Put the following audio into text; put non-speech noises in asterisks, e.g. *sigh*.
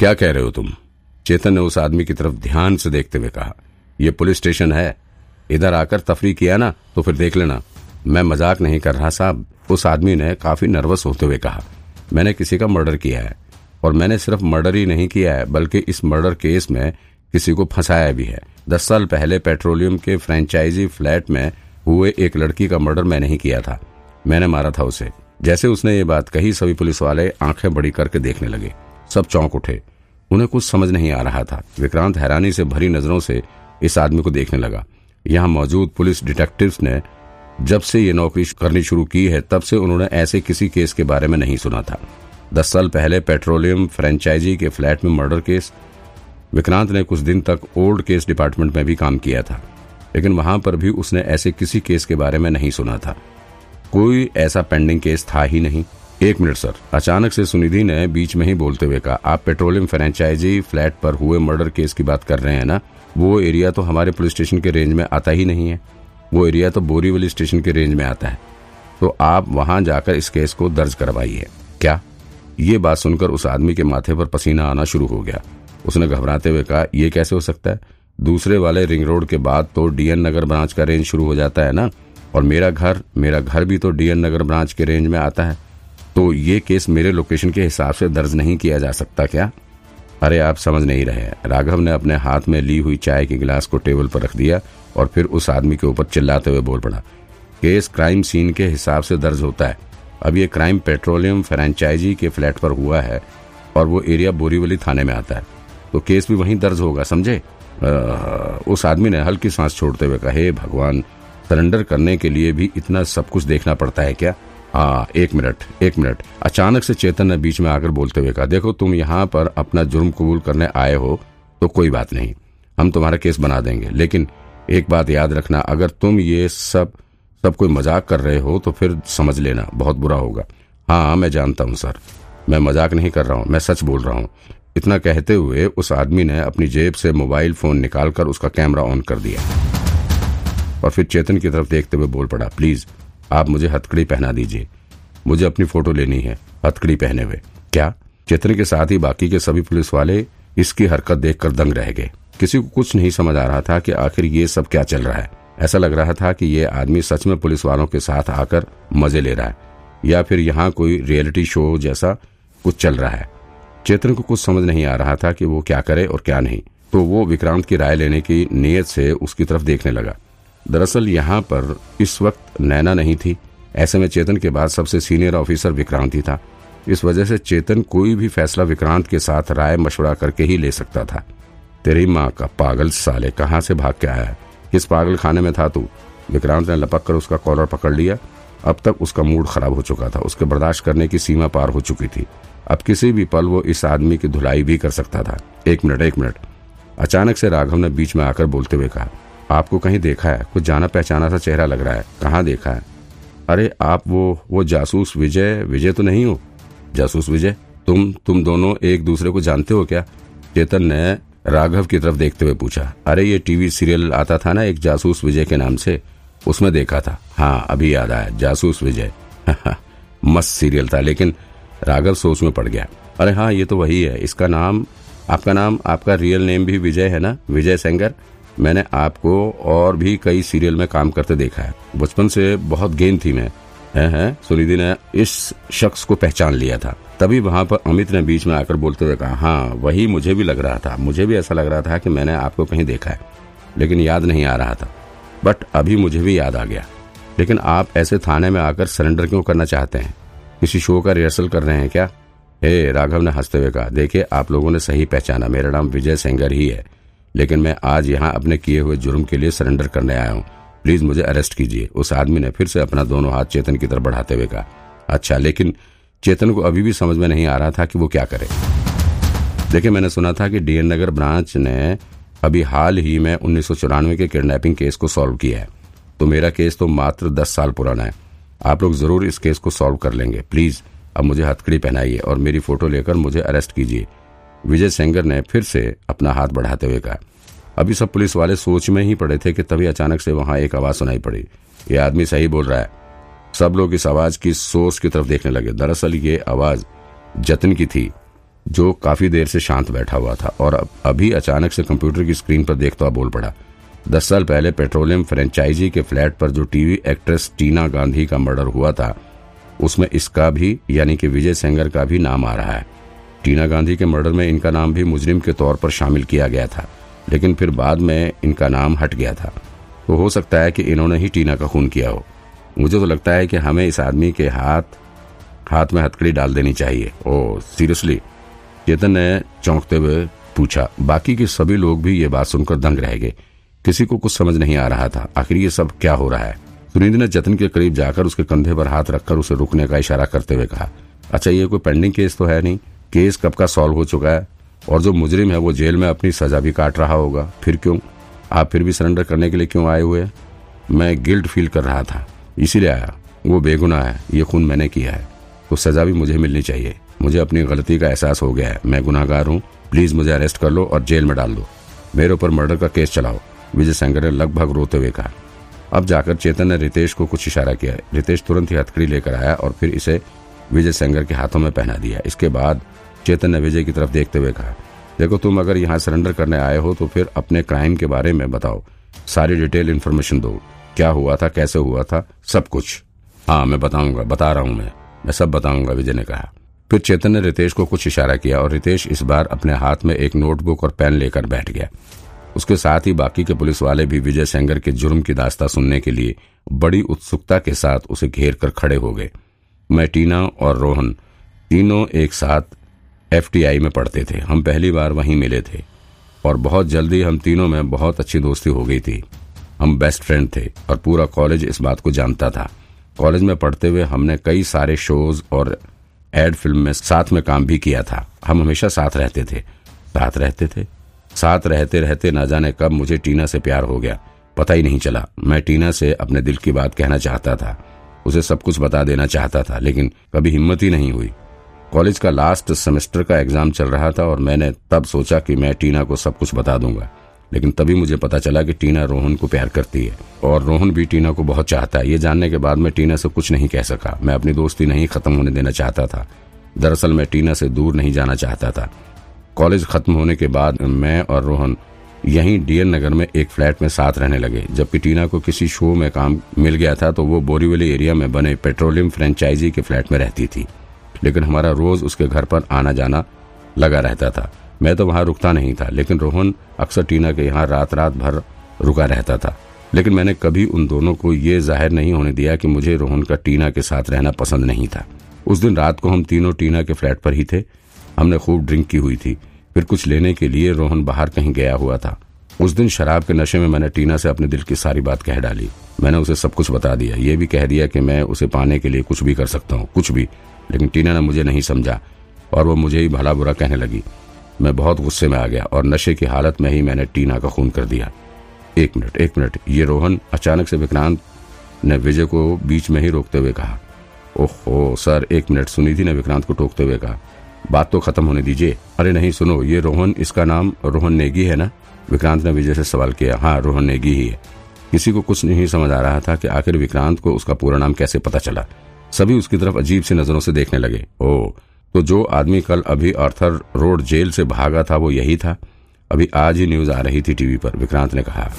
क्या कह रहे हो तुम? चेतन ने उस आदमी की तरफ़ ध्यान से देखते हुए कहा यह पुलिस स्टेशन है। इधर आकर तफरी किया ना तो फिर देख लेना। मैं मज़ाक नहीं कर रहा साहब। उस आदमी ने काफ़ी नर्वस होते हुए कहा, मैंने किसी का मर्डर किया है, और मैंने सिर्फ़ मर्डर ही नहीं किया है, बल्कि इस मर्डर केस में किसी को फंसाया भी है। दस साल पहले पेट्रोलियम के फ्रेंचाइजी फ्लैट में हुए एक लड़की का मर्डर मैंने ही किया था। मैंने मारा था उसे। जैसे उसने ये बात कही, सभी पुलिस वाले आँखें बड़ी करके देखने लगे। सब चौंक उठे। उन्हें कुछ समझ नहीं आ रहा था। विक्रांत हैरानी से भरी नज़रों से इस आदमी को देखने लगा। यहाँ मौजूद पुलिस डिटेक्टिव्स ने जब से ये नौकरी करनी शुरू की है, तब से उन्होंने ऐसे किसी केस के बारे में नहीं सुना था। दस साल पहले पेट्रोलियम फ्रेंचाइजी के फ्लैट में मर्डर केस, विक्रांत ने कुछ दिन तक ओल्ड केस डिपार्टमेंट में भी काम किया था। लेकिन वहाँ पर भी उसने ऐसे किसी केस के बारे में नहीं सुना था। कोई ऐसा पेंडिंग केस था ही नहीं। एक मिनट, सर। अचानक से सुनिधि ने बीच में ही बोलते हुए कहा, आप पेट्रोलियम फ्रेंचाइजी फ्लैट पर हुए मर्डर केस की बात कर रहे हैं ना? वो एरिया तो हमारे पुलिस स्टेशन के रेंज में आता ही नहीं है। वो एरिया तो बोरीवली स्टेशन के रेंज में आता है। तो आप वहाँ जाकर इस केस को दर्ज करवाइए। क्या? ये बात सुनकर उस आदमी के माथे पर पसीना आना शुरू हो गया। उसने घबराते हुए कहा यह कैसे हो सकता है? दूसरे वाले रिंग रोड के बाद तो डीएन नगर ब्रांच का रेंज शुरू हो जाता है ना? और मेरा घर मेरा घर भी तो डीएन नगर ब्रांच के रेंज में आता है। तो ये केस मेरे लोकेशन के हिसाब से दर्ज नहीं किया जा सकता क्या? अरे, आप समझ नहीं रहे राघव ने अपने हाथ में ली हुई चाय के गिलास को टेबल पर रख दिया और फिर उस आदमी के ऊपर चिल्लाते हुए बोल पड़ा, केस क्राइम सीन के हिसाब से दर्ज होता है। अब ये क्राइम पेट्रोलियम फ्रेंचाइजी के फ्लैट पर हुआ है और वो एरिया बोरीवली थाने में आता है। तो केस भी वहीं दर्ज होगा, समझे? उस आदमी ने हल्की सांस छोड़ते हुए कहा, हे भगवान, सरेंडर करने के लिए भी इतना सब कुछ देखना पड़ता है क्या? हाँ एक मिनट एक मिनट। अचानक से चेतन ने बीच में आकर बोलते हुए कहा, देखो, तुम यहाँ पर अपना जुर्म कबूल करने आए हो तो कोई बात नहीं, हम तुम्हारा केस बना देंगे। लेकिन एक बात याद रखना, अगर तुम ये सब सब कोई मज़ाक कर रहे हो तो फिर समझ लेना, बहुत बुरा होगा। हाँ मैं जानता हूँ, सर। मैं मज़ाक नहीं कर रहा हूँ, मैं सच बोल रहा हूँ। इतना कहते हुए उस आदमी ने अपनी जेब से मोबाइल फ़ोन निकालकर उसका कैमरा ऑन कर दिया। और फिर चेतन की तरफ़ देखते हुए बोल पड़ा, प्लीज़ आप मुझे हथकड़ी पहना दीजिए। मुझे अपनी फ़ोटो लेनी है, हथकड़ी पहने हुए। क्या? चेतन के साथ ही बाकी के सभी पुलिस वाले इसकी हरकत देखकर दंग रह गए। किसी को कुछ नहीं समझ आ रहा था कि आखिर ये सब क्या चल रहा है। ऐसा लग रहा था कि ये आदमी सच में पुलिस वालों के साथ आकर मज़े ले रहा है, या फिर यहाँ कोई रियलिटी शो जैसा कुछ चल रहा है। चेतन को कुछ समझ नहीं आ रहा था कि वो क्या करे और क्या नहीं। तो वो विक्रांत की राय लेने की नीयत से उसकी तरफ़ देखने लगा। दरअसल यहाँ पर इस वक्त नैना नहीं थी। ऐसे में चेतन के बाद सबसे सीनियर ऑफिसर विक्रांत ही था। इस वजह से चेतन कोई भी फैसला विक्रांत के साथ राय मशवरा करके ही ले सकता था। तेरी माँ का पागल साले कहाँ से भाग के आया है? किस पागल खाने में था तू? विक्रांत ने लपक कर उसका कॉलर पकड़ लिया। अब तक उसका मूड खराब हो चुका था। उसके बर्दाश्त करने की सीमा पार हो चुकी थी। अब किसी भी पल वो इस आदमी की धुलाई भी कर सकता था। एक मिनट एक मिनट। अचानक से राघव ने बीच में आकर बोलते हुए कहा आपको कहीं देखा है? कुछ जाना पहचाना सा चेहरा लग रहा है। कहाँ देखा है? अरे, आप वो वो जासूस विजय विजय तो नहीं हो? जासूस विजय, तुम तुम दोनों एक दूसरे को जानते हो क्या? चेतन ने राघव की तरफ़ देखते हुए पूछा। अरे, ये टीवी सीरियल आता था ना एक जासूस विजय के नाम से? उसमें देखा था। हाँ अभी याद आया। जासूस विजय। *laughs* मस्त सीरियल था, लेकिन राघव सोच में पड़ गया। अरे हाँ ये तो वही है। इसका नाम, आपका नाम, आपका रियल नेम भी विजय है ना? विजय सेंगर? मैंने आपको और भी कई सीरियल में काम करते देखा है। बचपन से बहुत गेंद थी मैं। है, है सुनिधि ने इस शख्स को पहचान लिया था। तभी वहाँ पर अमित ने बीच में आकर बोलते हुए कहा हाँ वही मुझे भी लग रहा था। मुझे भी ऐसा लग रहा था कि मैंने आपको कहीं देखा है लेकिन याद नहीं आ रहा था। बट अभी मुझे भी याद आ गया। लेकिन आप ऐसे थाने में आकर सरेंडर क्यों करना चाहते हैं? किसी शो का रिहर्सल कर रहे हैं क्या? हे राघव ने हँसते हुए कहा देखिए आप लोगों ने सही पहचाना। मेरा नाम विजय सेंगर ही है। लेकिन मैं आज यहाँ अपने किए हुए जुर्म के लिए सरेंडर करने आया हूँ। प्लीज़ मुझे अरेस्ट कीजिए। उस आदमी ने फिर से अपना दोनों हाथ चेतन की तरफ़ बढ़ाते हुए कहा। अच्छा लेकिन चेतन को अभी भी समझ में नहीं आ रहा था कि वो क्या करे। देखिए, मैंने सुना था कि डीएन नगर ब्रांच ने अभी हाल ही में उन्नीस सौ चौरानवे के किडनैपिंग केस को सॉल्व किया है। तो मेरा केस तो मात्र दस साल पुराना है। आप लोग ज़रूर इस केस को सॉल्व कर लेंगे। प्लीज़, अब मुझे हथकड़ी पहनाइए और मेरी फ़ोटो लेकर मुझे अरेस्ट कीजिए। विजय सेंगर ने फिर से अपना हाथ बढ़ाते हुए कहा। अभी सब पुलिस वाले सोच में ही पड़े थे कि तभी अचानक से वहाँ एक आवाज़ सुनाई पड़ी। ये आदमी सही बोल रहा है। सब लोग इस आवाज़ की सोर्स की तरफ़ देखने लगे। दरअसल ये आवाज़ जतन की थी, जो काफ़ी देर से शांत बैठा हुआ था और अभी अचानक से कंप्यूटर की स्क्रीन पर देखता हुआ बोल पड़ा। दस साल पहले पेट्रोलियम फ्रेंचाइजी के फ्लैट पर जो टीवी एक्ट्रेस टीना गांधी का मर्डर हुआ था, उसमें इसका भी, यानी कि विजय सेंगर का भी नाम आ रहा है। टीना गांधी के मर्डर में इनका नाम भी मुजरिम के तौर पर शामिल किया गया था, लेकिन फिर बाद में इनका नाम हट गया था। तो हो सकता है कि इन्होंने ही टीना का खून किया हो। मुझे तो लगता है कि हमें इस आदमी के हाथ हाथ में हथकड़ी डाल देनी चाहिए। ओ, सीरियसली, चेतन ने चौंकते हुए पूछा, बाकी के सभी लोग भी ये बात सुनकर दंग रह गए। किसी को कुछ समझ नहीं आ रहा था, आखिर ये सब क्या हो रहा है? सुनींद ने जतन के करीब जाकर उसके कंधे पर हाथ रखकर उसे रुकने का इशारा करते हुए कहा अच्छा ये कोई पेंडिंग केस तो है नहीं? केस कब का सॉल्व हो चुका है और जो मुजरिम है वो जेल में अपनी सजा भी काट रहा होगा। फिर क्यों? आप फिर भी सरेंडर करने के लिए क्यों आए हुए? मैं गिल्ट फील कर रहा था। इसीलिए आया। वो बेगुनाह है। ये खून मैंने किया है। तो सजा भी मुझे मिलनी चाहिए। मुझे अपनी गलती का एहसास हो गया है। मैं गुनाहगार हूँ। प्लीज़ मुझे अरेस्ट कर लो और जेल में डाल दो। मेरे ऊपर मर्डर का केस चलाओ। विजय शंकर ने लगभग रोते हुए कहा। अब जाकर चेतन ने रितेश को कुछ इशारा किया। रितेश तुरंत ही हथकड़ी लेकर आया और फिर इसे विजय सेंगर के हाथों में पहना दिया। इसके बाद चेतन ने विजय की तरफ़ देखते हुए कहा, देखो, तुम अगर यहाँ सरेंडर करने आए हो तो फिर अपने क्राइम के बारे में बताओ। सारी डिटेल इन्फॉर्मेशन दो। क्या हुआ था, कैसे हुआ था, सब कुछ। हाँ मैं बताऊँगा, बता रहा हूँ मैं। मैं सब बताऊँगा, विजय ने कहा। फिर चेतन ने रितेश को कुछ इशारा किया और रितेश इस बार अपने हाथ में एक नोटबुक और पेन लेकर बैठ गया। उसके साथ ही बाकी के पुलिस वाले भी विजय सेंगर के जुर्म की दास्ता सुनने के लिए बड़ी उत्सुकता के साथ उसे घेर कर खड़े हो गए। मैं टीना और रोहन तीनों एक साथ एफटीआई में पढ़ते थे। हम पहली बार वहीं मिले थे और बहुत जल्दी हम तीनों में बहुत अच्छी दोस्ती हो गई थी। हम बेस्ट फ्रेंड थे और पूरा कॉलेज इस बात को जानता था। कॉलेज में पढ़ते हुए हमने कई सारे शोज़ और एड फ़िल्म में साथ में काम भी किया था। हम हमेशा साथ रहते थे। साथ रहते थे? साथ रहते रहते ना जाने कब मुझे टीना से प्यार हो गया। पता ही नहीं चला। मैं टीना से अपने दिल की बात कहना चाहता था। उसे सब कुछ बता देना चाहता था, लेकिन कभी हिम्मत ही नहीं हुई। कॉलेज का लास्ट सेमेस्टर का एग्ज़ाम चल रहा था और मैंने तब सोचा कि मैं टीना को सब कुछ बता दूँगा, लेकिन तभी मुझे पता चला कि टीना रोहन को प्यार करती है, और रोहन भी टीना को बहुत चाहता है। ये जानने के बाद मैं टीना से कुछ नहीं कह सका। मैं अपनी दोस्ती नहीं खत्म होने देना चाहता था। दरअसल मैं टीना से दूर नहीं जाना चाहता था। कॉलेज खत्म होने के बाद मैं और रोहन यहीं डीएन नगर में एक फ्लैट में साथ रहने लगे। जबकि टीना को किसी शो में काम मिल गया था तो वो बोरीवली एरिया में बने पेट्रोलियम फ्रेंचाइजी के फ्लैट में रहती थी। लेकिन हमारा रोज उसके घर पर आना जाना लगा रहता था। मैं तो वहाँ रुकता नहीं था, लेकिन रोहन अक्सर टीना के यहाँ रात रात भर रुका रहता था। लेकिन मैंने कभी उन दोनों को ये ज़ाहिर नहीं होने दिया कि मुझे रोहन का टीना के साथ रहना पसंद नहीं था। उस दिन रात को हम तीनों टीना के फ्लैट पर ही थे। हमने खूब ड्रिंक की हुई थी। फिर कुछ लेने के लिए रोहन बाहर कहीं गया हुआ था। उस दिन शराब के नशे में मैंने टीना से अपने दिल की सारी बात कह डाली। मैंने उसे सब कुछ बता दिया। ये भी कह दिया कि मैं उसे पाने के लिए कुछ भी कर सकता हूँ, कुछ भी। लेकिन टीना ने मुझे नहीं समझा और वो मुझे ही भला बुरा कहने लगी। मैं बहुत गुस्से में आ गया और नशे की हालत में ही मैंने टीना का खून कर दिया। एक मिनट एक मिनट। ये रोहन अचानक से विक्रांत ने विजय को बीच में ही रोकते हुए कहा। ओहो, सर, एक मिनट। सुनी थी ने विक्रांत को टोकते हुए कहा। बात तो खत्म होने दीजिए। अरे नहीं, सुनो, ये रोहन, इसका नाम रोहन नेगी है ना? विक्रांत ने विजय से सवाल किया। हाँ रोहन नेगी ही है। किसी को कुछ नहीं समझ आ रहा था कि आखिर विक्रांत को उसका पूरा नाम कैसे पता चला। सभी उसकी तरफ़ अजीब सी नज़रों से देखने लगे। ओ तो जो आदमी कल अभी आर्थर रोड जेल से भागा था, वो यही था? अभी आज ही न्यूज़ आ रही थी टीवी पर। विक्रांत ने कहा।